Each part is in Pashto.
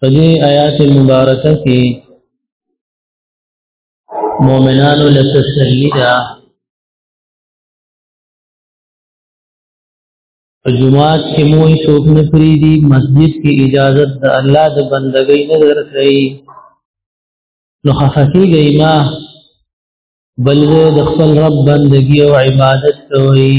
په دې آیات مبارکه کې مؤمنانو له تسلی ده په جمعات کې مو څوک نه پریدي مسجد کې اجازه د الله د بندګۍ نه درکړي نو خفقي گئی ما بلغه د خپل رب بندگی او عبادت کوي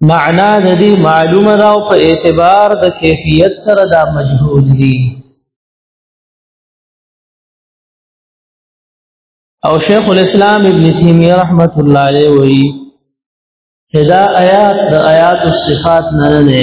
معنا د دې معلومه ده او په اعتبار د کیفیت سره دا مجهول دي او شیخ الاسلام ابن تیمیه رحمت الله علیه وی دا آیات د آیات الصفات نه نه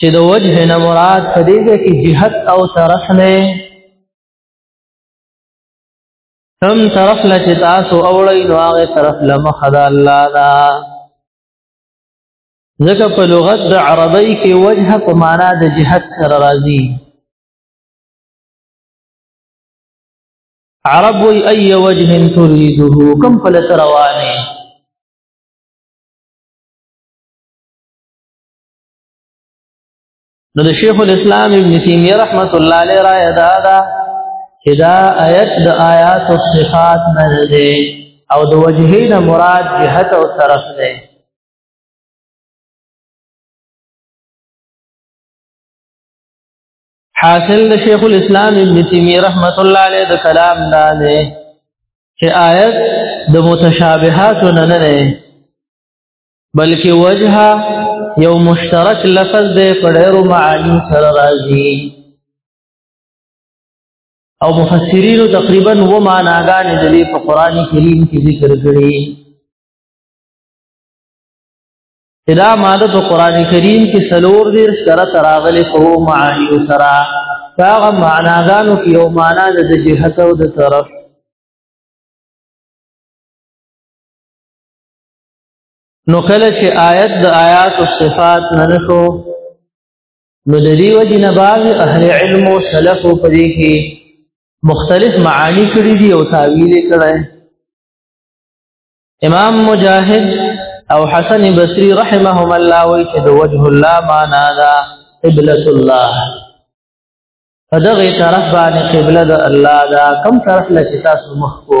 چې د وجه نه مراد په دې کې جهت او طرف نه کم طرف له چې تاسو اوړی نو هغه طرف له مخ د الله دا ځکه په لغت د عربی کې وجه په معنا د جهت سره راځي عرب وی ای وجه تريده کم فل روانه نو د شیخ الاسلام ابن تیمیه رحمت الله علیه را یادا دا چې دا آیت د آیات او صفات نه دی او د وجهین مراد جهت او طرف دی حاصل د شیخ الاسلام ابن تیمیه رحمت الله علیه د کلام دا دی چې آیت د متشابهات نه نه بلکې وجه یو مشترک لفظ دی په ډېرو معانی سره راځي او مفسرین تقریبا و معناګانې د دې په قران کریم کې ذکر کړي دا ماده په قران کریم کې سلور دیر سره تراغلي په معانی سره هغه معناګانو کې یو معنا د جهت او د طرف نو کله چې آیت د آیات او صفات نه نشو نو د دې وجه نه بعض اهل علم او سلف په دې کې مختلف معانی کړی دي او تعویل کړي امام مجاهد او حسن بصری رحمهم الله وی چې د وجه الله معنا دا قبلۃ الله فدغه طرف باندې قبله د الله دا کم طرف لچتا سمخ کو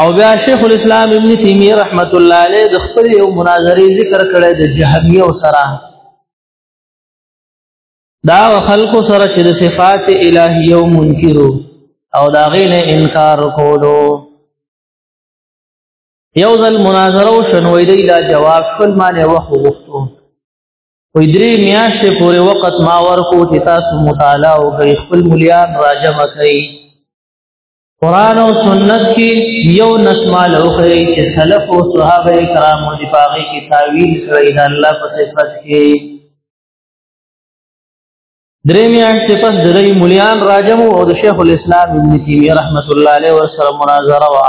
او بیا شیخ الاسلام ابن تیمیه رحمت الله علیه د خپل یو مناظره ذکر کړی د جهمیه سره دا خلق سره چې د صفات الهیه او منکرو او دا غینه انکار کولو یو ځل مناظره او شنوې دی دا جواب خپل معنی وخت وغوښتو وې درې میاشتې پورې وخت ما ورکو چې تاسو مطالعه او خپل مليان راجمه کړئ قران او سنت کې یو نسمال اوخی چې سلف او صحابه کرام او دی پاغي کې تعویل کړی دا الله په صفات کې درې میان صفات درې مليان راجم او د شیخ الاسلام ابن تیمیه رحمت الله علیه ورسره مناظره وا